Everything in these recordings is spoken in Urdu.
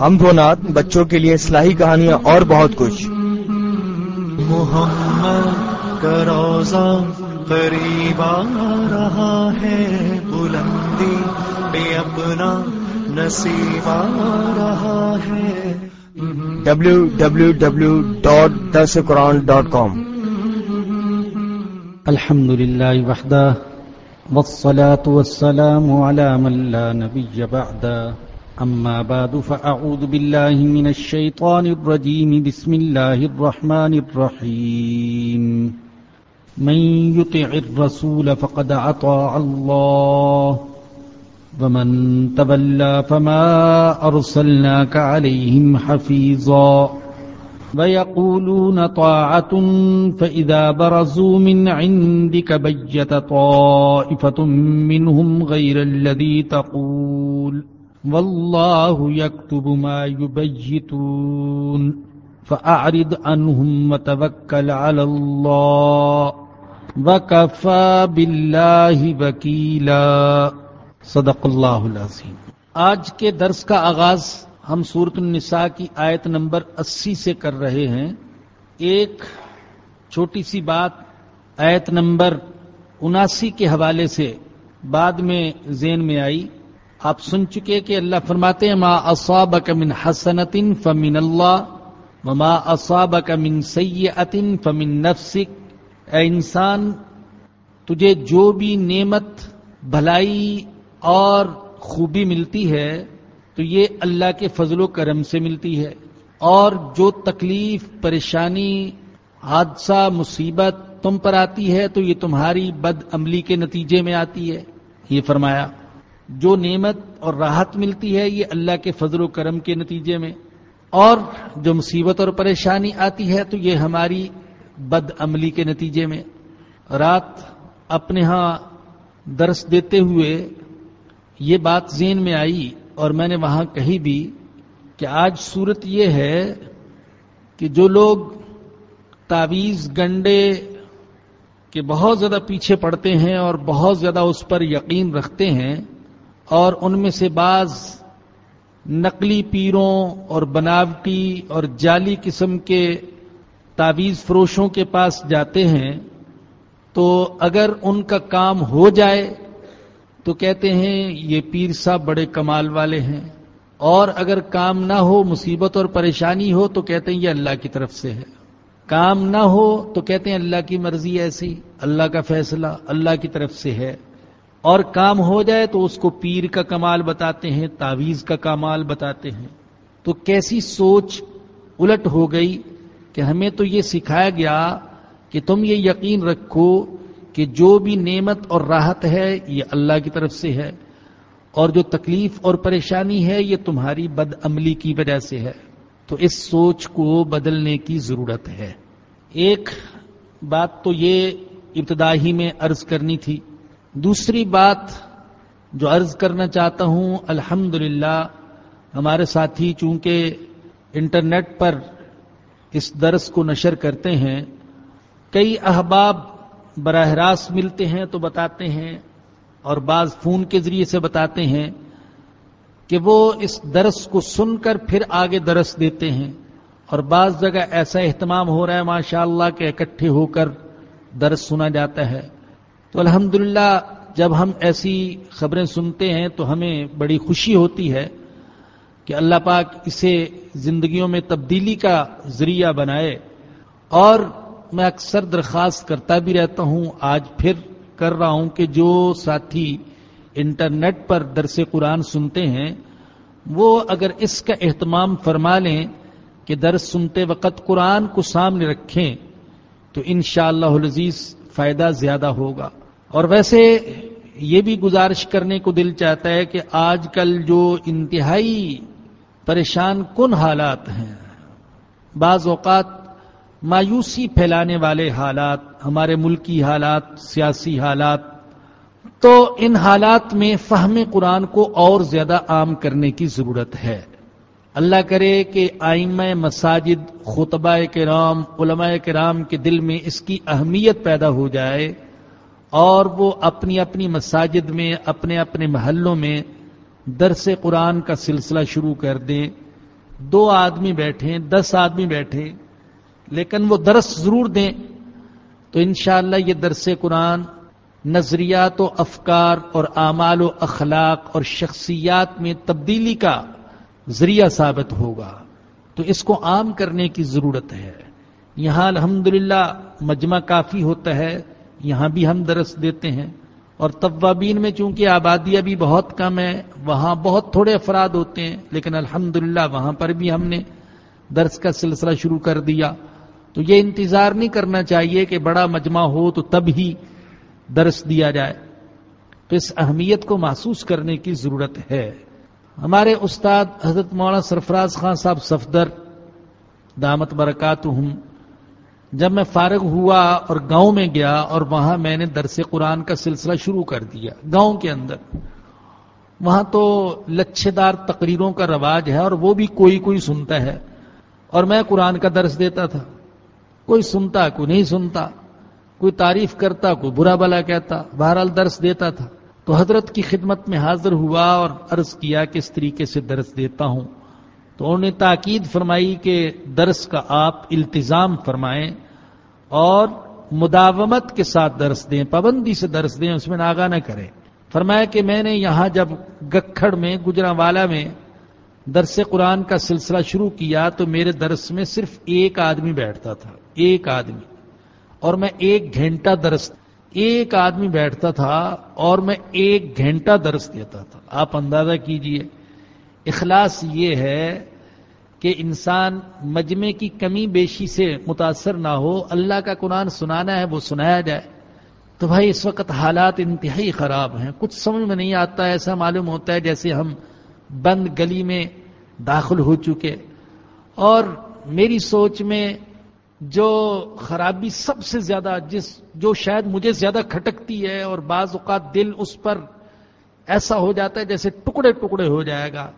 ہم دو نات بچوں کے لیے اصلاحی کہانیاں اور بہت کچھ۔ محمد کا روزہ قریب آ رہا ہے بلندی پہ اپنا نصیب آ رہا ہے۔ ڈبلو ڈبلو ڈبلو ڈاٹ درس قرآن ڈاٹ کام الحمد لله وحده والصلاة والسلام على من لا نبي بعد أما بعد، فأعوذ بالله من الشيطان الرجيم. بسم الله الرحمن الرحيم. من يطع الرسول فقد عطاع الله. ومن تبلى فما أرسلناك عليهم حفيظا. ويقولون طاعة، فإذا برزوا من عندك بجت طائفة منهم غير الذي تقول. والله يكتب ما يبجتون فأعرض عنهم وتوكل على الله وكفى بالله وكيلا صدق الله العظيم آج کے درس کا آغاز ہم سورت النساء کی آیت نمبر اسی سے کر رہے ہیں۔ ایک چھوٹی سی بات آیت نمبر اناسی کے حوالے سے بعد میں ذہن میں آئی۔ آپ سن چکے کہ اللہ فرماتے ہیں، ما اصابک من حسنت فمن اللہ، وما اصابک من سیئت فمن نفسک. اے انسان، تجھے جو بھی نعمت، بھلائی اور خوبی ملتی ہے، تو یہ اللہ کے فضل و کرم سے ملتی ہے۔ اور جو تکلیف، پریشانی، حادثہ، مصیبت تم پر آتی ہے، تو یہ تمہاری بد عملی کے نتیجے میں آتی ہے۔ یہ فرمایا۔ جو نعمت اور راحت ملتی ہے یہ اللہ کے فضل و کرم کے نتیجے میں، اور جو مصیبت اور پریشانی آتی ہے تو یہ ہماری بد عملی کے نتیجے میں۔ رات اپنے ہاں درس دیتے ہوئے یہ بات ذہن میں آئی اور میں نے وہاں کہی بھی کہ آج صورت یہ ہے کہ جو لوگ تعویز گنڈے کے بہت زیادہ پیچھے پڑتے ہیں اور بہت زیادہ اس پر یقین رکھتے ہیں اور ان میں سے بعض نقلی پیروں اور بناوٹی اور جعلی قسم کے تعویز فروشوں کے پاس جاتے ہیں، تو اگر ان کا کام ہو جائے تو کہتے ہیں یہ پیر صاحب بڑے کمال والے ہیں، اور اگر کام نہ ہو، مصیبت اور پریشانی ہو تو کہتے ہیں یہ اللہ کی طرف سے ہے۔ کام نہ ہو تو کہتے ہیں اللہ کی مرضی ایسی، اللہ کا فیصلہ اللہ کی طرف سے ہے۔ اور کام ہو جائے تو اس کو پیر کا کمال بتاتے ہیں تعویز کا کمال بتاتے ہیں۔ تو کیسی سوچ الٹ ہو گئی کہ ہمیں تو یہ سکھایا گیا کہ تم یہ یقین رکھو کہ جو بھی نعمت اور راحت ہے یہ اللہ کی طرف سے ہے، اور جو تکلیف اور پریشانی ہے یہ تمہاری بد عملی کی وجہ سے ہے۔ تو اس سوچ کو بدلنے کی ضرورت ہے۔ ایک بات تو یہ ابتدا ہی میں عرض کرنی تھی دوسری بات جو عرض کرنا چاہتا ہوں الحمد ہمارے ساتھی چونکہ انٹرنیٹ پر اس درس کو نشر کرتے ہیں، کئی احباب براہ راست ملتے ہیں تو بتاتے ہیں اور بعض فون کے ذریعے سے بتاتے ہیں کہ وہ اس درس کو سن کر پھر آگے درس دیتے ہیں۔ اور بعض جگہ ایسا اہتمام ہو رہا ہے ماشاء اللہ کہ اکٹھے ہو کر درس سنا جاتا ہے۔ تو الحمد جب ہم ایسی خبریں سنتے ہیں تو ہمیں بڑی خوشی ہوتی ہے کہ اللہ پاک اسے زندگیوں میں تبدیلی کا ذریعہ بنائے اور میں اکثر درخواست کرتا بھی رہتا ہوں، آج پھر کر رہا ہوں کہ جو ساتھی انٹرنیٹ پر درس قرآن سنتے ہیں، وہ اگر اس کا اہتمام فرما لیں کہ درس سنتے وقت قرآن کو سامنے رکھیں، تو ان شاء اللہ فائدہ زیادہ ہوگا۔ اور ویسے یہ بھی گزارش کرنے کو دل چاہتا ہے کہ آج کل جو انتہائی پریشان کن حالات ہیں، بعض اوقات مایوسی پھیلانے والے حالات، ہمارے ملکی حالات، سیاسی حالات، تو ان حالات میں فہم قرآن کو اور زیادہ عام کرنے کی ضرورت ہے۔ اللہ کرے کہ آئمہ مساجد خطبہ کرام، علماء کرام کے دل میں اس کی اہمیت پیدا ہو جائے اور وہ اپنی اپنی مساجد میں، اپنے اپنے محلوں میں درس قرآن کا سلسلہ شروع کر دیں۔ دو آدمی بیٹھے دس آدمی بیٹھے لیکن وہ درس ضرور دیں۔ تو انشاءاللہ یہ درس قرآن نظریات و افکار اور اعمال و اخلاق اور شخصیات میں تبدیلی کا ذریعہ ثابت ہوگا۔ تو اس کو عام کرنے کی ضرورت ہے۔ یہاں الحمدللہ مجمع کافی ہوتا ہے۔ یہاں بھی ہم درس دیتے ہیں۔ اور طوابین میں چونکہ آبادی ابھی بہت کم ہے وہاں بہت تھوڑے افراد ہوتے ہیں، لیکن الحمدللہ وہاں پر بھی ہم نے درس کا سلسلہ شروع کر دیا۔ تو یہ انتظار نہیں کرنا چاہیے کہ بڑا مجمع ہو تو تب ہی درس دیا جائے۔ تو اس اہمیت کو محسوس کرنے کی ضرورت ہے۔ ہمارے استاد حضرت مولانا سرفراز خان صاحب صفدر، دامت برکات ہوں جب میں فارغ ہوا اور گاؤں میں گیا اور وہاں میں نے درس قرآن کا سلسلہ شروع کر دیا، گاؤں کے اندر۔ وہاں تو لچھے دار تقریروں کا رواج ہے اور وہ بھی کوئی کوئی سنتا ہے۔ اور میں قرآن کا درس دیتا تھا۔ کوئی سنتا، کوئی نہیں سنتا۔ کوئی تعریف کرتا، کوئی برا بلا کہتا۔ بہرحال درس دیتا تھا۔ تو حضرت کی خدمت میں حاضر ہوا اور عرض کیا کہ اس طریقے سے درس دیتا ہوں۔ تو انہوں نے تاکید فرمائی کہ درس کا آپ التزام فرمائیں اور مداومت کے ساتھ درس دیں، پابندی سے درس دیں، اس میں ناگا نہ کریں۔ فرمایا کہ میں نے یہاں جب گکھڑ میں گجرا والا میں درس قرآن کا سلسلہ شروع کیا تو میرے درس میں صرف ایک آدمی بیٹھتا تھا، ایک آدمی۔ اور میں ایک گھنٹہ درس ایک آدمی بیٹھتا تھا اور میں ایک گھنٹہ درس دیتا تھا۔ آپ اندازہ کیجیے۔ اخلاص یہ ہے کہ انسان مجمے کی کمی بیشی سے متاثر نہ ہو، اللہ کا قرآن سنانا ہے، وہ سنایا جائے۔ تو بھائی، اس وقت حالات انتہائی خراب ہیں۔ کچھ سمجھ میں نہیں آتا، ایسا معلوم ہوتا ہے جیسے ہم بند گلی میں داخل ہو چکے۔ اور میری سوچ میں جو خرابی سب سے زیادہ جس جو شاید مجھے زیادہ کھٹکتی ہے اور بعض اوقات دل اس پر ایسا ہو جاتا ہے جیسے ٹکڑے ٹکڑے ہو جائے گا،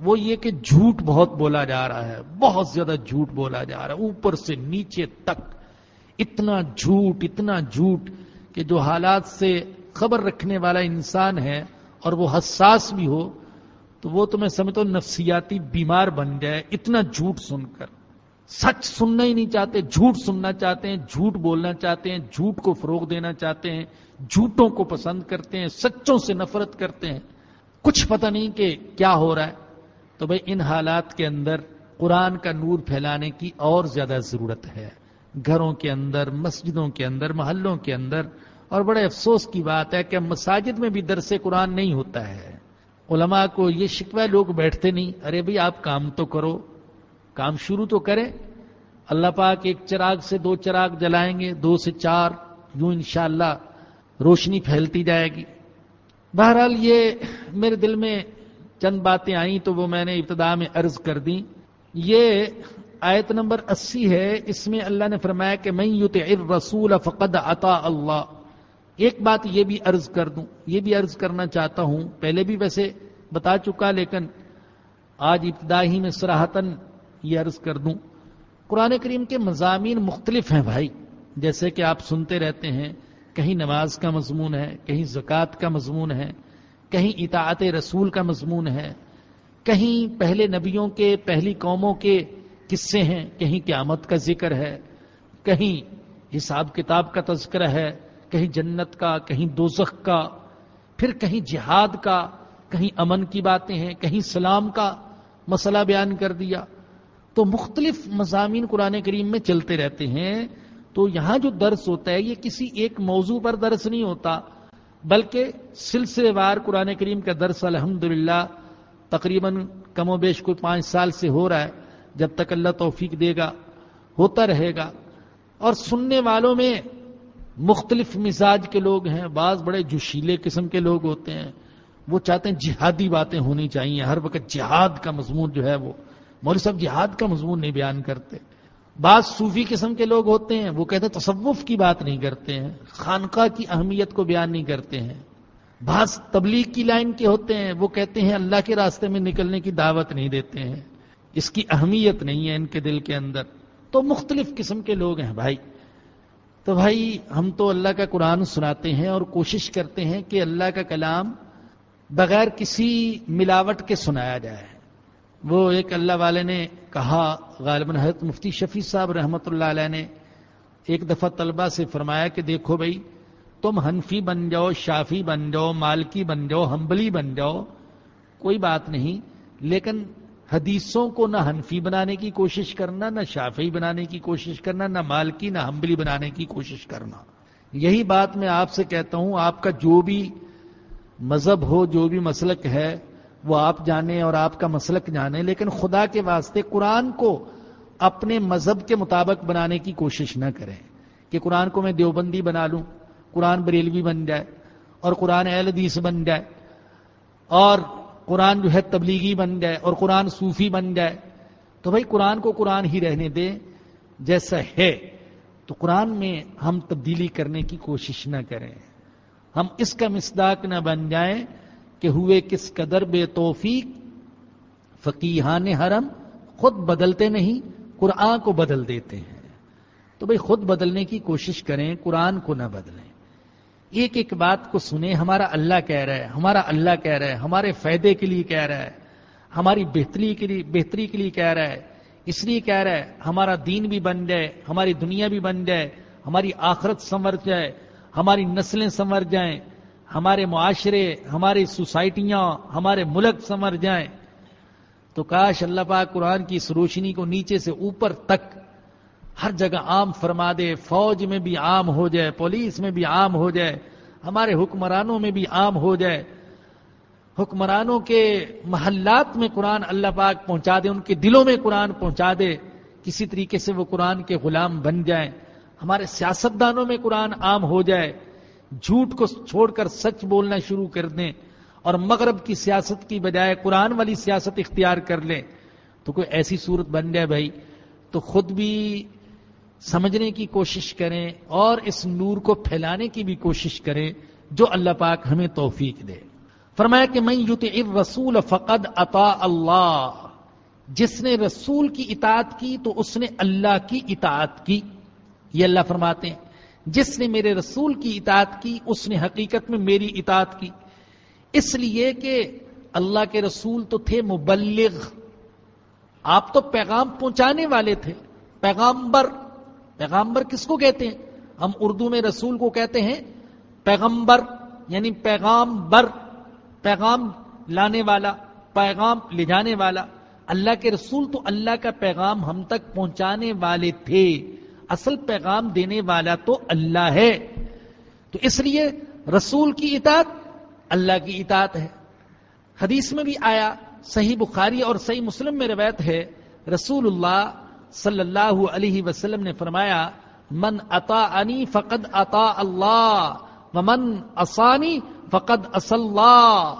وہ یہ کہ جھوٹ بہت بولا جا رہا ہے، بہت زیادہ جھوٹ بولا جا رہا ہے، اوپر سے نیچے تک۔ اتنا جھوٹ اتنا جھوٹ کہ جو حالات سے خبر رکھنے والا انسان ہے اور وہ حساس بھی ہو، تو وہ تو میں سمجھتا ہوں نفسیاتی بیمار بن جائے، اتنا جھوٹ سن کر۔ سچ سننا ہی نہیں چاہتے، جھوٹ سننا چاہتے ہیں، جھوٹ بولنا چاہتے ہیں، جھوٹ کو فروغ دینا چاہتے ہیں، جھوٹوں کو پسند کرتے ہیں، سچوں سے نفرت کرتے ہیں۔ کچھ پتہ نہیں کہ کیا ہو رہا ہے۔ تو بھائی، ان حالات کے اندر قرآن کا نور پھیلانے کی اور زیادہ ضرورت ہے۔ گھروں کے اندر، مسجدوں کے اندر، محلوں کے اندر۔ اور بڑے افسوس کی بات ہے کہ مساجد میں بھی درس قرآن نہیں ہوتا ہے۔ علماء کو یہ شکوہ لوگ بیٹھتے نہیں۔ ارے بھائی، آپ کام تو کرو۔ کام شروع تو کریں۔ اللہ پاک ایک چراغ سے دو چراغ جلائیں گے، دو سے چار، یوں انشاءاللہ روشنی پھیلتی جائے گی۔ بہرحال یہ میرے دل میں چند باتیں آئیں تو وہ میں نے ابتدا میں عرض کر دی یہ آیت نمبر اسی ہے، اس میں اللہ نے فرمایا کہ میں یوت رسول فقد عطا اللہ۔ ایک بات یہ بھی عرض کر دوں، یہ بھی عرض کرنا چاہتا ہوں۔ پہلے بھی ویسے بتا چکا، لیکن آج ابتدا ہی میں سراہتن یہ عرض کر دوں، قرآن کریم کے مضامین مختلف ہیں بھائی۔ جیسے کہ آپ سنتے رہتے ہیں، کہیں نماز کا مضمون ہے، کہیں زکوٰۃ کا مضمون ہے، کہیں اطاعت رسول کا مضمون ہے، کہیں پہلے نبیوں کے، پہلی قوموں کے قصے ہیں، کہیں قیامت کا ذکر ہے، کہیں حساب کتاب کا تذکرہ ہے، کہیں جنت کا، کہیں دوزخ کا، پھر کہیں جہاد کا، کہیں امن کی باتیں ہیں، کہیں سلام کا مسئلہ بیان کر دیا۔ تو مختلف مضامین قرآن کریم میں چلتے رہتے ہیں، تو یہاں جو درس ہوتا ہے، یہ کسی ایک موضوع پر درس نہیں ہوتا، بلکہ سلسلے وار قرآن کریم کا درس الحمد تقریباً کم و بیش کوئی پانچ سال سے ہو رہا ہے، جب تک اللہ توفیق دے گا، ہوتا رہے گا۔ اور سننے والوں میں مختلف مزاج کے لوگ ہیں، بعض بڑے جوشیلے قسم کے لوگ ہوتے ہیں، وہ چاہتے ہیں جہادی باتیں ہونی چاہیے، ہر وقت جہاد کا مضمون جو ہے وہ۔ مولوی صاحب جہاد کا مضمون نہیں بیان کرتے۔ بعض صوفی قسم کے لوگ ہوتے ہیں، وہ کہتے ہیں تصوف کی بات نہیں کرتے ہیں، خانقاہ کی اہمیت کو بیان نہیں کرتے ہیں۔ بعض تبلیغ کی لائن کے ہوتے ہیں، وہ کہتے ہیں اللہ کے راستے میں نکلنے کی دعوت نہیں دیتے ہیں۔ اس کی اہمیت نہیں ہے ان کے دل کے اندر۔ تو مختلف قسم کے لوگ ہیں بھائی۔ تو بھائی، ہم تو اللہ کا قرآن سناتے ہیں اور کوشش کرتے ہیں کہ اللہ کا کلام بغیر کسی ملاوٹ کے سنایا جائے۔ وہ ایک اللہ والے نے کہا، غالباً حضرت مفتی شفیع صاحب رحمۃ اللہ علیہ نے ایک دفعہ طلبہ سے فرمایا کہ دیکھو بھائی، تم حنفی بن جاؤ، شافی بن جاؤ، مالکی بن جاؤ ہمبلی بن جاؤ، کوئی بات نہیں، لیکن حدیثوں کو نہ حنفی بنانے کی کوشش کرنا، نہ شافی بنانے کی کوشش کرنا، نہ مالکی، نہ ہمبلی بنانے کی کوشش کرنا۔ یہی بات میں آپ سے کہتا ہوں، آپ کا جو بھی مذہب ہو، جو بھی مسلک ہے وہ آپ جانیں اور آپ کا مسلک جانیں لیکن خدا کے واسطے قرآن کو اپنے مذہب کے مطابق بنانے کی کوشش نہ کریں کہ قرآن کو میں دیوبندی بنا لوں، قرآن بریلوی بن جائے اور قرآن اہل حدیث بن جائے اور قرآن جو ہے تبلیغی بن جائے اور قرآن صوفی بن جائے۔ تو بھائی قرآن کو قرآن ہی رہنے دیں جیسا ہے۔ تو قرآن میں ہم تبدیلی کرنے کی کوشش نہ کریں۔ ہم اس کا مصداق نہ بن جائیں۔ کہ ہوئے کس قدر بے توفیق فقیحان حرم خود بدلتے نہیں، قرآن کو بدل دیتے ہیں۔ تو بھئی خود بدلنے کی کوشش کریں، قرآن کو نہ بدلیں۔ ایک ایک بات کو سنیں، ہمارا اللہ کہہ رہا ہے، ہمارا اللہ کہہ رہا ہے، ہمارے فائدے کے لیے کہہ رہا ہے۔ ہماری بہتری کے لیے، بہتری کے لیے کہہ رہا ہے۔ اس لیے کہہ رہا ہے، ہمارا دین بھی بن جائے، ہماری دنیا بھی بن جائے، ہماری آخرت سنور جائے، ہماری نسلیں سنور جائیں۔ ہمارے معاشرے، ہماری سوسائٹیاں، ہمارے ملک سمر جائیں۔ تو کاش اللہ پاک قرآن کی اس روشنی کو نیچے سے اوپر تک ہر جگہ عام فرما دے، فوج میں بھی عام ہو جائے، پولیس میں بھی عام ہو جائے، ہمارے حکمرانوں میں بھی عام ہو جائے۔ حکمرانوں کے محلات میں قرآن اللہ پاک پہنچا دے، ان کے دلوں میں قرآن پہنچا دے، کسی طریقے سے وہ قرآن کے غلام بن جائیں۔ ہمارے سیاستدانوں میں قرآن عام ہو جائے۔ جھوٹ کو چھوڑ کر سچ بولنا شروع کر دیں اور مغرب کی سیاست کی بجائے قرآن والی سیاست اختیار کر لیں، تو کوئی ایسی صورت بن جائے بھائی؟ تو خود بھی سمجھنے کی کوشش کریں اور اس نور کو پھیلانے کی بھی کوشش کریں جو اللہ پاک ہمیں توفیق دے۔ فرمایا کہ میں یوت رسول فقد عطا اللہ۔ جس نے رسول کی اطاعت کی تو اس نے اللہ کی اطاعت کی۔ یہ اللہ فرماتے ہیں۔ جس نے میرے رسول کی اطاعت کی، اس نے حقیقت میں میری اطاعت کی۔ اس لیے کہ اللہ کے رسول تو تھے مبلغ۔ آپ تو پیغام پہنچانے والے تھے۔ پیغامبر۔ پیغامبر کس کو کہتے ہیں؟ ہم اردو میں رسول کو کہتے ہیں پیغمبر یعنی پیغام بر پیغام لانے والا، پیغام لے جانے والا۔ اللہ کے رسول تو اللہ کا پیغام ہم تک پہنچانے والے تھے۔ اصل پیغام دینے والا تو اللہ ہے۔ تو اس لیے رسول کی اطاعت اللہ کی اطاعت ہے۔ حدیث میں بھی آیا، صحیح بخاری اور صحیح مسلم میں روایت ہے، رسول اللہ صلی اللہ علیہ وسلم نے فرمایا، من اتا انی فقد اتا اللہ، ومن اسانی فقد اللہ۔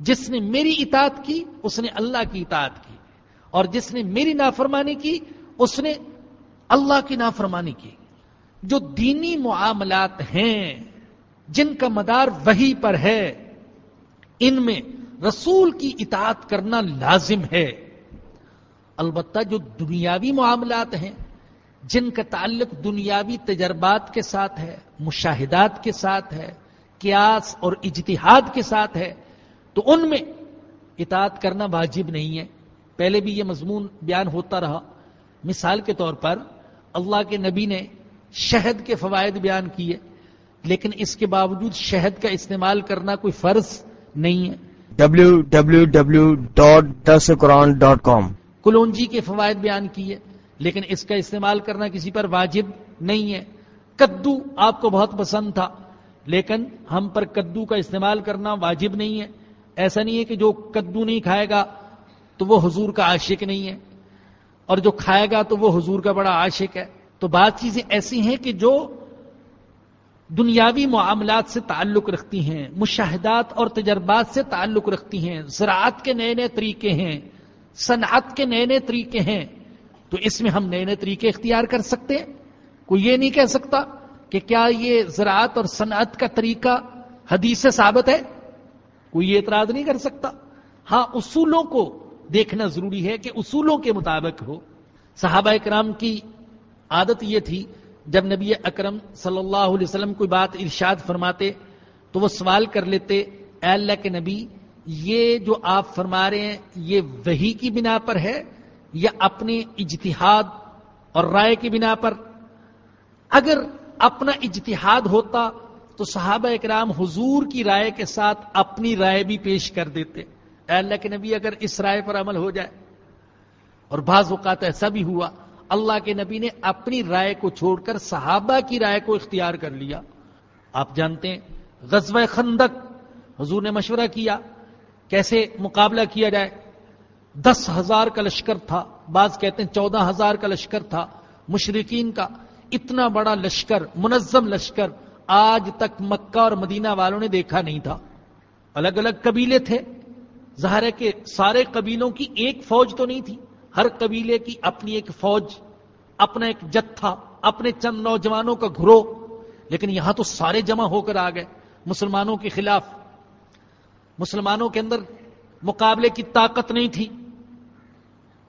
جس نے میری اطاعت کی، اس نے اللہ کی اطاعت کی۔ اور جس نے میری نافرمانی کی، اس نے اللہ کی نافرمانی کی۔ جو دینی معاملات ہیں، جن کا مدار وہی پر ہے، ان میں رسول کی اطاعت کرنا لازم ہے۔ البتہ جو دنیاوی معاملات ہیں، جن کا تعلق دنیاوی تجربات کے ساتھ ہے، مشاہدات کے ساتھ ہے، قیاس اور اجتہاد کے ساتھ ہے، تو ان میں اطاعت کرنا واجب نہیں ہے۔ پہلے بھی یہ مضمون بیان ہوتا رہا۔ مثال کے طور پر اللہ کے نبی نے شہد کے فوائد بیان کیے لیکن اس کے باوجود شہد کا استعمال کرنا کوئی فرض نہیں ہے۔ W W W dot this Quran dot com kalonji کے فوائد بیان کیے لیکن اس کا استعمال کرنا کسی پر واجب نہیں ہے۔ کدو آپ کو بہت پسند تھا لیکن ہم پر کدو کا استعمال کرنا واجب نہیں ہے۔ ایسا نہیں ہے کہ جو کدو نہیں کھائے گا تو وہ حضور کا عاشق نہیں ہے۔ اور جو کھائے گا تو وہ حضور کا بڑا عاشق ہے۔ تو بات چیزیں ایسی ہیں کہ جو دنیاوی معاملات سے تعلق رکھتی ہیں، مشاہدات اور تجربات سے تعلق رکھتی ہیں، زراعت کے نئے نئے طریقے ہیں، صنعت کے نئے نئے طریقے ہیں، تو اس میں ہم نئے نئے طریقے اختیار کر سکتے ہیں۔ کوئی یہ نہیں کہہ سکتا کہ کیا یہ زراعت اور صنعت کا طریقہ حدیث سے ثابت ہے۔ کوئی یہ اعتراض نہیں کر سکتا۔ ہاں اصولوں کو دیکھنا ضروری ہے کہ اصولوں کے مطابق ہو۔ صحابہ اکرام کی عادت یہ تھی، جب نبی اکرم صلی اللہ علیہ وسلم کوئی بات ارشاد فرماتے تو وہ سوال کر لیتے، اے اللہ کے نبی، یہ جو آپ فرما رہے ہیں، یہ وہی کی بنا پر ہے یا اپنے اجتہاد اور رائے کی بنا پر؟ اگر اپنا اجتہاد ہوتا تو صحابہ اکرام حضور کی رائے کے ساتھ اپنی رائے بھی پیش کر دیتے۔ اے اللہ کے نبی، اگر اس رائے پر عمل ہو جائے، اور بعض اوقات ایسا بھی ہوا، اللہ کے نبی نے اپنی رائے کو چھوڑ کر صحابہ کی رائے کو اختیار کر لیا۔ آپ جانتے ہیں، غزوہ خندق حضور نے مشورہ کیا، کیسے مقابلہ کیا جائے؟ دس ہزار کا لشکر تھا، بعض کہتے ہیں چودہ ہزار کا لشکر تھا مشرقین کا۔ اتنا بڑا لشکر، منظم لشکر آج تک مکہ اور مدینہ والوں نے دیکھا نہیں تھا۔ الگ الگ قبیلے تھے۔ ظاہر ہے کہ سارے قبیلوں کی ایک فوج تو نہیں تھی۔ ہر قبیلے کی اپنی ایک فوج، اپنا ایک جتھا، اپنے چند نوجوانوں کا گھرو۔ لیکن یہاں تو سارے جمع ہو کر آ گئے۔ مسلمانوں کے خلاف، مسلمانوں کے اندر مقابلے کی طاقت نہیں تھی۔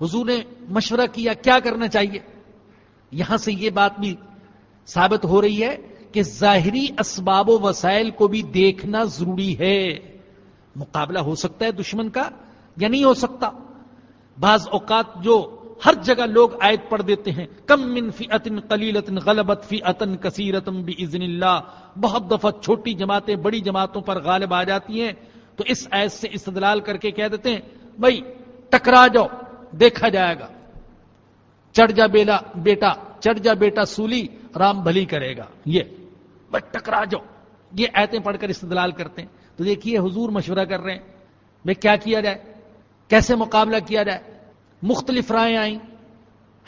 حضور نے مشورہ کیا کیا کرنا چاہیے؟ یہاں سے یہ بات بھی ثابت ہو رہی ہے کہ ظاہری اسباب و وسائل کو بھی دیکھنا ضروری ہے۔ مقابلہ ہو سکتا ہے دشمن کا یا نہیں ہو سکتا۔ بعض اوقات جو ہر جگہ لوگ آیت پڑھ دیتے ہیں، کم من فی اتن کلیلتن غلبت فی اتن کثیرتم اللہ۔ بہت دفعہ چھوٹی جماعتیں بڑی جماعتوں پر غالب آ جاتی ہیں۔ تو اس ایت سے استدلال کر کے کہہ دیتے ہیں بھائی ٹکرا جاؤ، دیکھا جائے گا۔ چڑھ جا بیلا بیٹا، چڑھ جا بیٹا سولی، رام بھلی کرے گا۔ یہ بس ٹکرا جاؤ۔ یہ ایتیں پڑھ کر استدلال کرتے ہیں۔ تو دیکھیے حضور مشورہ کر رہے ہیں۔ بھائی کیا کیا جائے؟ کیسے مقابلہ کیا جائے؟ مختلف رائے آئیں۔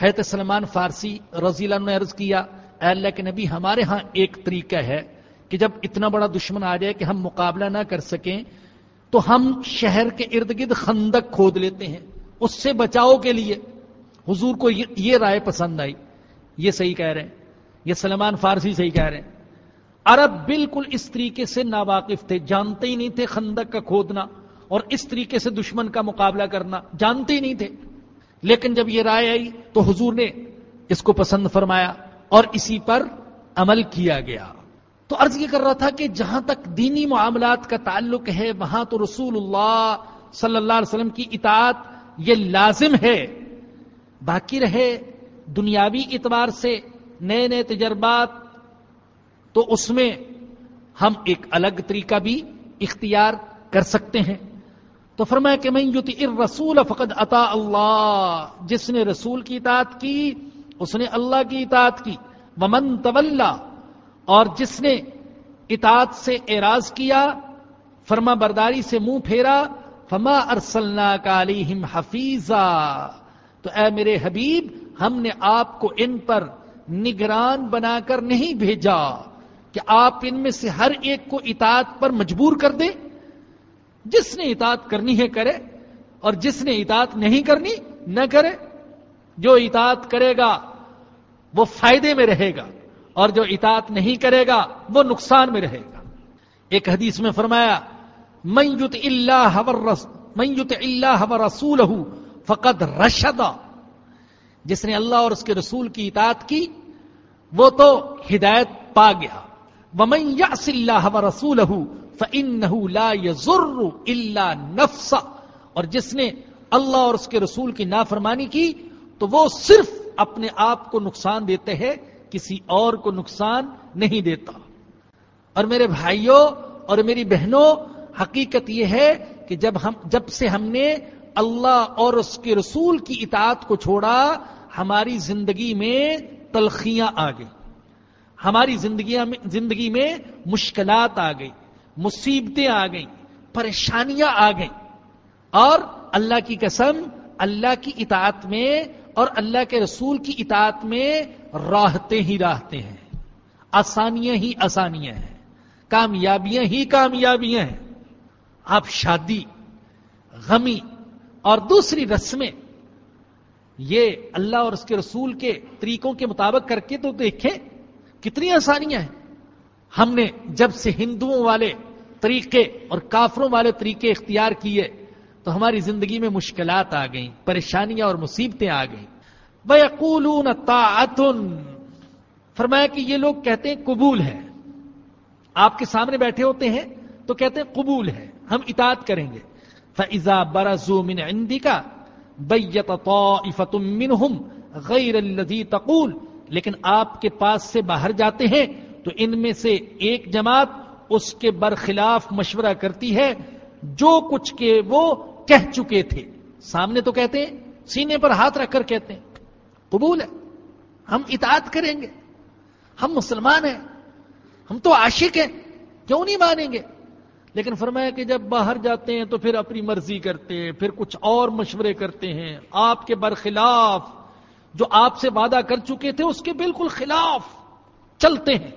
حیرت سلمان فارسی رضی اللہ نے عرض کیا، اے اللہ کے نبی، ہمارے ہاں ایک طریقہ ہے کہ جب اتنا بڑا دشمن آ جائے کہ ہم مقابلہ نہ کر سکیں، تو ہم شہر کے ارد گرد خندق کھود لیتے ہیں۔ اس سے بچاؤ کے لیے۔ حضور کو یہ رائے پسند آئی۔ یہ صحیح کہہ رہے ہیں۔ یہ سلمان فارسی صحیح کہہ رہے ہیں۔ عرب بالکل اس طریقے سے ناواقف تھے، جانتے ہی نہیں تھے خندق کا کھودنا اور اس طریقے سے دشمن کا مقابلہ کرنا، جانتے ہی نہیں تھے۔ لیکن جب یہ رائے آئی تو حضور نے اس کو پسند فرمایا اور اسی پر عمل کیا گیا۔ تو عرض یہ کر رہا تھا کہ جہاں تک دینی معاملات کا تعلق ہے، وہاں تو رسول اللہ صلی اللہ علیہ وسلم کی اطاعت یہ لازم ہے۔ باقی رہے دنیاوی اعتبار سے نئے نئے تجربات تو اس میں ہم ایک الگ طریقہ بھی اختیار کر سکتے ہیں۔ تو فرمایا کہ میں یوتی رسول فقد عطا اللہ، جس نے رسول کی اطاعت کی، اس نے اللہ کی اطاعت کی۔ ومن طلّہ اور جس نے اطاعت سے اعراض کیا، فرما برداری سے منہ پھیرا، فما ارسلنا کا علیہم تو اے میرے حبیب، ہم نے آپ کو ان پر نگران بنا کر نہیں بھیجا۔ کہ آپ ان میں سے ہر ایک کو اطاعت پر مجبور کر دیں۔ جس نے اطاعت کرنی ہے کرے اور جس نے اطاعت نہیں کرنی نہ کرے۔ جو اطاعت کرے گا وہ فائدے میں رہے گا اور جو اطاعت نہیں کرے گا وہ نقصان میں رہے گا۔ ایک حدیث میں فرمایا میت اللہ میت اللہ رسول فقط رشدا جس نے اللہ اور اس کے رسول کی اطاعت کی، وہ تو ہدایت پا گیا۔ ومن یعص اللہ ورسولہ فإنہ لا یزر الا نفسا اور جس نے اللہ اور اس کے رسول کی نافرمانی کی تو وہ صرف اپنے آپ کو نقصان دیتے ہیں، کسی اور کو نقصان نہیں دیتا۔ اور میرے بھائیوں اور میری بہنوں، حقیقت یہ ہے کہ جب ہم، جب سے ہم نے اللہ اور اس کے رسول کی اطاعت کو چھوڑا، ہماری زندگی میں تلخیاں آ گئی ہماری زندگی میں مشکلات آ گئی مصیبتیں آ گئیں، پریشانیاں آ گئیں۔ اور اللہ کی قسم، اللہ کی اطاعت میں اور اللہ کے رسول کی اطاعت میں راہتے ہی راہتے ہیں۔ آسانیاں ہی آسانیاں ہیں۔ کامیابیاں ہی کامیابیاں ہیں۔ آپ شادی، غمی اور دوسری رسمیں، یہ اللہ اور اس کے رسول کے طریقوں کے مطابق کر کے تو دیکھیں۔ کتنی آسانیاں ہیں۔ ہم نے جب سے ہندوؤں والے طریقے اور کافروں والے طریقے اختیار کیے، تو ہماری زندگی میں مشکلات آ گئیں، پریشانیاں اور مصیبتیں آ گئیں۔ بقول فرمایا کہ یہ لوگ کہتے ہیں قبول ہے۔ آپ کے سامنے بیٹھے ہوتے ہیں تو کہتے ہیں قبول ہے، ہم اطاعت کریں گے۔ فضا برزو من عندی کا بیت غیر الذی تقول۔ لیکن آپ کے پاس سے باہر جاتے ہیں تو ان میں سے ایک جماعت اس کے برخلاف مشورہ کرتی ہے، جو کچھ کے وہ کہہ چکے تھے۔ سامنے تو کہتے ہیں، سینے پر ہاتھ رکھ کر کہتے ہیں، قبول ہے، ہم اطاعت کریں گے، ہم مسلمان ہیں، ہم تو عاشق ہیں، کیوں نہیں مانیں گے؟ لیکن فرمایا کہ جب باہر جاتے ہیں تو پھر اپنی مرضی کرتے ہیں، پھر کچھ اور مشورے کرتے ہیں۔ آپ کے برخلاف جو آپ سے وعدہ کر چکے تھے اس کے بالکل خلاف چلتے ہیں۔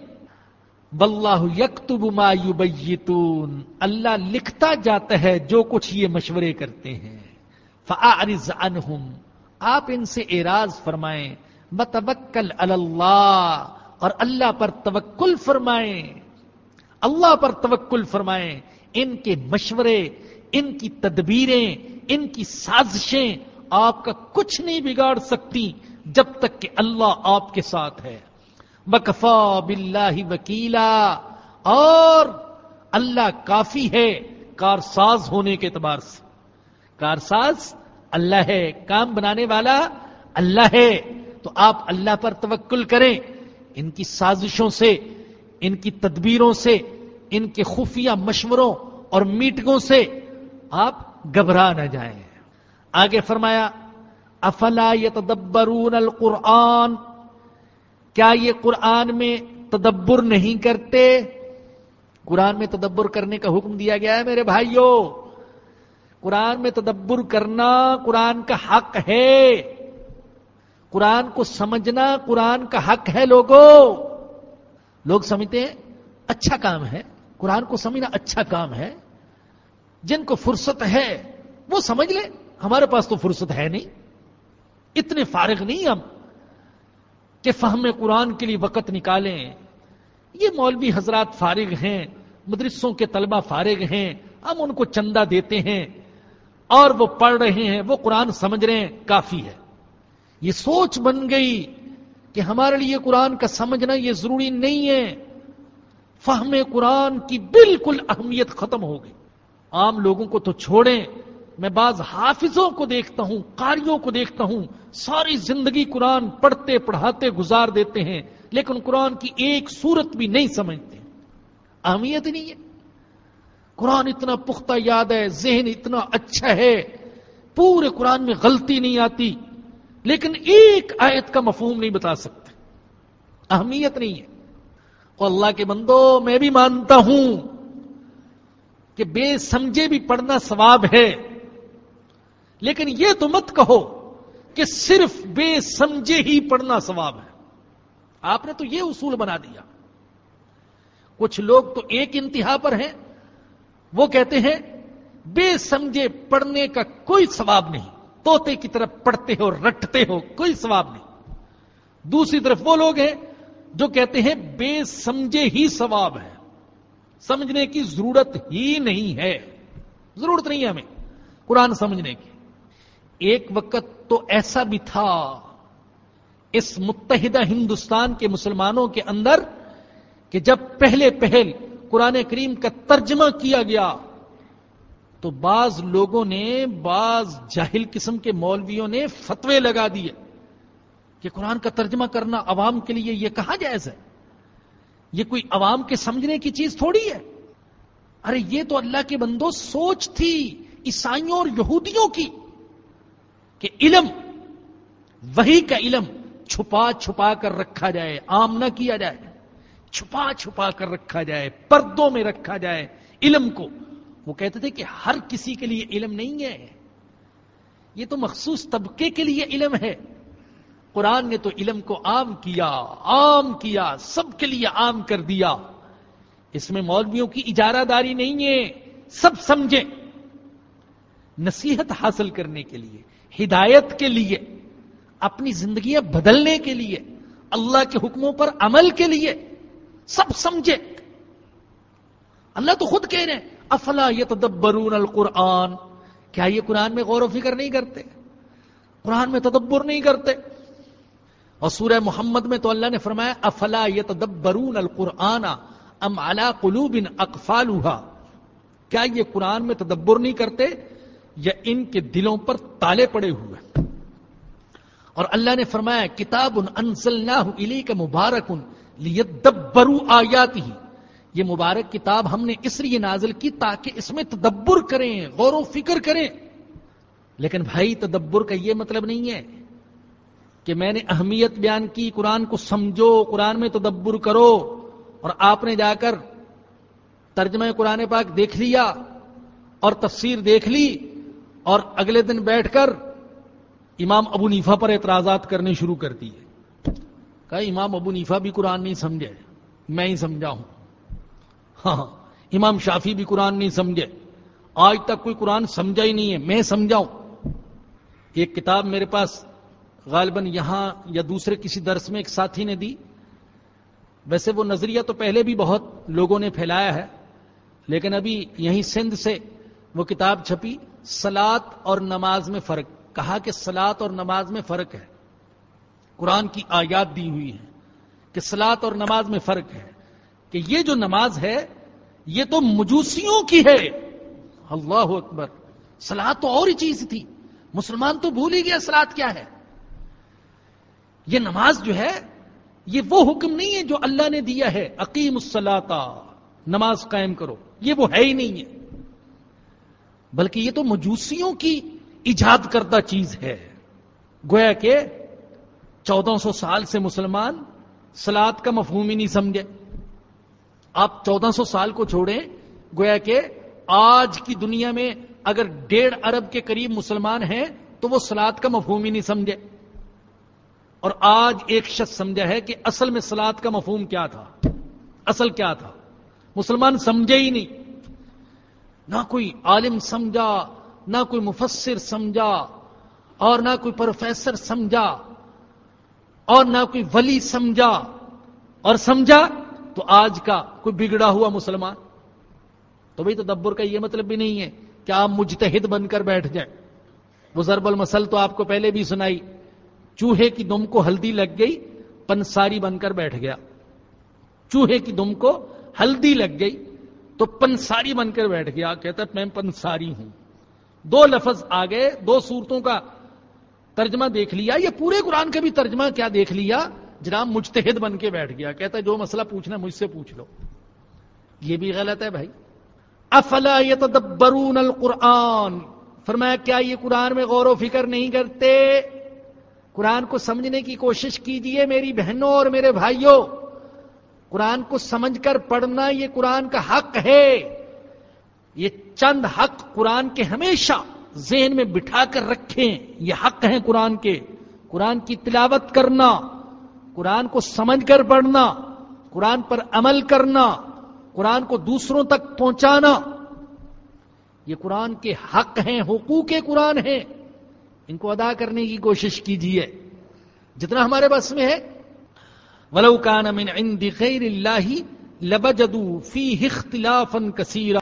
واللہ یکتب ما یبیتون، اللہ لکھتا جاتا ہے جو کچھ یہ مشورے کرتے ہیں۔ فاعرض عنہم، آپ ان سے اعراض فرمائیں۔ بتوکل اللہ، اور اللہ پر توکل فرمائیں۔ اللہ پر توکل فرمائیں۔ ان کے مشورے، ان کی تدبیریں، ان کی سازشیں آپ کا کچھ نہیں بگاڑ سکتی۔ جب تک کہ اللہ آپ کے ساتھ ہے۔ بکفا بلّہ وکیلا، اور اللہ کافی ہے کارساز ہونے کے اعتبار سے۔ کارساز اللہ ہے، کام بنانے والا اللہ ہے۔ تو آپ اللہ پر توکل کریں۔ ان کی سازشوں سے، ان کی تدبیروں سے، ان کے خفیہ مشوروں اور میٹنگوں سے آپ گھبرا نہ جائیں۔ آگے فرمایا افلا یتدبرون القرآن؟ کیا یہ قرآن میں تدبر نہیں کرتے؟ قرآن میں تدبر کرنے کا حکم دیا گیا ہے میرے بھائیوں قرآن میں تدبر کرنا قرآن کا حق ہے۔ قرآن کو سمجھنا قرآن کا حق ہے لوگوں لوگ سمجھتے ہیں اچھا کام ہے۔ قرآن کو سمجھنا اچھا کام ہے۔ جن کو فرصت ہے، وہ سمجھ لے ہمارے پاس تو فرصت ہے نہیں۔ اتنے فارغ نہیں ہم کہ فہم قرآن کے لیے وقت نکالیں۔ یہ مولوی حضرات فارغ ہیں، مدرسوں کے طلبہ فارغ ہیں، ہم ان کو چندہ دیتے ہیں اور وہ پڑھ رہے ہیں، وہ قرآن سمجھ رہے ہیں، کافی ہے۔ یہ سوچ بن گئی کہ ہمارے لیے قرآن کا سمجھنا یہ ضروری نہیں ہے۔ فہم قرآن کی بالکل اہمیت ختم ہو گئی۔ عام لوگوں کو تو چھوڑیں۔ میں بعض حافظوں کو دیکھتا ہوں، قاریوں کو دیکھتا ہوں، ساری زندگی قرآن پڑھتے پڑھاتے گزار دیتے ہیں، لیکن قرآن کی ایک صورت بھی نہیں سمجھتے اہمیت ہی نہیں ہے۔ قرآن اتنا پختہ یاد ہے، ذہن اتنا اچھا ہے، پورے قرآن میں غلطی نہیں آتی، لیکن ایک آیت کا مفہوم نہیں بتا سکتے۔ اہمیت نہیں ہے۔ اور اللہ کے بندو، میں بھی مانتا ہوں کہ بے سمجھے بھی پڑھنا ثواب ہے۔ لیکن یہ تو مت کہو کہ صرف بے سمجھے ہی پڑھنا ثواب ہے۔ آپ نے تو یہ اصول بنا دیا۔ کچھ لوگ تو ایک انتہا پر ہیں۔ وہ کہتے ہیں، بے سمجھے پڑھنے کا کوئی ثواب نہیں۔ توتے کی طرف پڑھتے ہو، رٹتے ہو، کوئی ثواب نہیں۔ دوسری طرف وہ لوگ ہیں جو کہتے ہیں، بے سمجھے ہی ثواب ہے۔ سمجھنے کی ضرورت ہی نہیں ہے۔ ضرورت نہیں ہے ہمیں۔ قرآن سمجھنے کی۔ ایک وقت تو ایسا بھی تھا اس متحدہ ہندوستان کے مسلمانوں کے اندر کہ جب پہلے پہل قرآن کریم کا ترجمہ کیا گیا تو بعض لوگوں نے، بعض جاہل قسم کے مولویوں نے فتوے لگا دیے کہ قرآن کا ترجمہ کرنا عوام کے لیے یہ کہاں جائز ہے؟ یہ کوئی عوام کے سمجھنے کی چیز تھوڑی ہے؟ ارے یہ تو اللہ کے بندو سوچ تھی، عیسائیوں اور یہودیوں کی۔ کہ علم، وہی کا علم چھپا چھپا کر رکھا جائے، عام نہ کیا جائے، چھپا چھپا کر رکھا جائے، پردوں میں رکھا جائے علم کو۔ وہ کہتے تھے کہ ہر کسی کے لیے علم نہیں ہے۔ یہ تو مخصوص طبقے کے لیے علم ہے۔ قرآن نے تو علم کو عام کیا عام کیا، سب کے لیے عام کر دیا۔ اس میں مولویوں کی اجارہ داری نہیں ہے۔ سب سمجھیں۔ نصیحت حاصل کرنے کے لیے۔ ہدایت کے لیے، اپنی زندگیاں بدلنے کے لیے، اللہ کے حکموں پر عمل کے لیے سب سمجھے۔ اللہ تو خود کہہ رہے ہیں، افلا یہ تدبرون القرآن؟ کیا یہ قرآن میں غور و فکر نہیں کرتے؟ قرآن میں تدبر نہیں کرتے۔ اور سورہ محمد میں تو اللہ نے فرمایا، افلا یہ تدبرون القرآن ام علا قلوب اقفالها کیا یہ قرآن میں تدبر نہیں کرتے؟ یا ان کے دلوں پر تالے پڑے ہوئے۔ اور اللہ نے فرمایا، کتاب انزلناہ الیک مبارک لیدبروا آیاتہ۔ یہ مبارک کتاب ہم نے اس لیے نازل کی تاکہ اس میں تدبر کریں، غور و فکر کریں۔ لیکن بھائی، تدبر کا یہ مطلب نہیں ہے کہ میں نے اہمیت بیان کی، قرآن کو سمجھو، قرآن میں تدبر کرو۔ اور آپ نے جا کر ترجمہ قرآن پاک دیکھ لیا اور تفسیر دیکھ لی۔ اور اگلے دن بیٹھ کر امام ابو نیفا پر اعتراضات کرنے شروع کر دیے کہا، امام ابو نیفا بھی قرآن نہیں سمجھے۔ میں ہی سمجھا ہوں۔ ہاں, ہاں، امام شافی بھی قرآن نہیں سمجھے۔ آج تک کوئی قرآن سمجھا ہی نہیں ہے۔ میں سمجھاؤں ایک کتاب میرے پاس غالباً یہاں یا دوسرے کسی درس میں ایک ساتھی نے دی۔ ویسے وہ نظریہ تو پہلے بھی بہت لوگوں نے پھیلایا ہے، لیکن ابھی یہیں سندھ سے وہ کتاب چھپی۔ سلاد اور نماز میں فرق، کہا کہ سلاد اور نماز میں فرق ہے۔ قرآن کی آیات دی ہوئی ہے کہ سلاد اور نماز میں فرق ہے کہ یہ جو نماز ہے، یہ تو مجوسیوں کی ہے۔ اللہ اکبر۔ سلاد تو اور ہی چیز تھی۔ مسلمان تو بھول ہی گیا سلاد کیا ہے۔ یہ نماز جو ہے، یہ وہ حکم نہیں ہے جو اللہ نے دیا ہے۔ عقیم السلاتا نماز قائم کرو۔ یہ وہ ہے ہی نہیں ہے۔ بلکہ یہ تو مجوسیوں کی ایجاد کردہ چیز ہے۔ گویا کہ چودہ سو سال سے مسلمان سلاد کا مفہوم ہی نہیں سمجھے۔ آپ چودہ سو سال کو چھوڑیں، گویا کہ آج کی دنیا میں اگر ڈیڑھ ارب کے قریب مسلمان ہیں تو وہ سلاد کا مفہوم ہی نہیں سمجھے۔ اور آج ایک شخص سمجھا ہے کہ اصل میں سلاد کا مفہوم کیا تھا؟ اصل کیا تھا؟ مسلمان سمجھے ہی نہیں۔ نہ کوئی عالم سمجھا، نہ کوئی مفسر سمجھا، اور نہ کوئی پروفیسر سمجھا، اور نہ کوئی ولی سمجھا، اور سمجھا تو آج کا کوئی بگڑا ہوا مسلمان۔ تو بھائی تدبر کا یہ مطلب بھی نہیں ہے کہ آپ مجتہد بن کر بیٹھ جائیں۔ وہ ضرب المسل تو آپ کو پہلے بھی سنائی۔ چوہے کی دم کو ہلدی لگ گئی، پنساری بن کر بیٹھ گیا۔ چوہے کی دم کو ہلدی لگ گئی۔ تو پنساری بن کر بیٹھ گیا، کہتا میں پنساری ہوں۔ دو لفظ آ گئے دو صورتوں کا ترجمہ دیکھ لیا۔ یہ پورے قرآن کا بھی ترجمہ کیا دیکھ لیا؟ جناب، مجتہد بن کے بیٹھ گیا۔ کہتا جو مسئلہ پوچھنا مجھ سے پوچھ لو۔ یہ بھی غلط ہے بھائی۔ افلا یتدبرون القرآن؟ فرمایا، کیا یہ قرآن میں غور و فکر نہیں کرتے؟ قرآن کو سمجھنے کی کوشش کیجیے میری بہنوں اور میرے بھائیوں۔ قرآن کو سمجھ کر پڑھنا یہ قرآن کا حق ہے۔ یہ چند حق قرآن کے ہمیشہ ذہن میں بٹھا کر رکھیں۔ یہ حق ہیں قرآن کے۔ قرآن کی تلاوت کرنا، قرآن کو سمجھ کر پڑھنا، قرآن پر عمل کرنا، قرآن کو دوسروں تک پہنچانا۔ یہ قرآن کے حق ہیں، حقوق قرآن ہیں۔ ان کو ادا کرنے کی کوشش کیجیے جتنا ہمارے بس میں ہے ولو كان من عند غير الله لبجدوا فيه اختلافا كثيرا.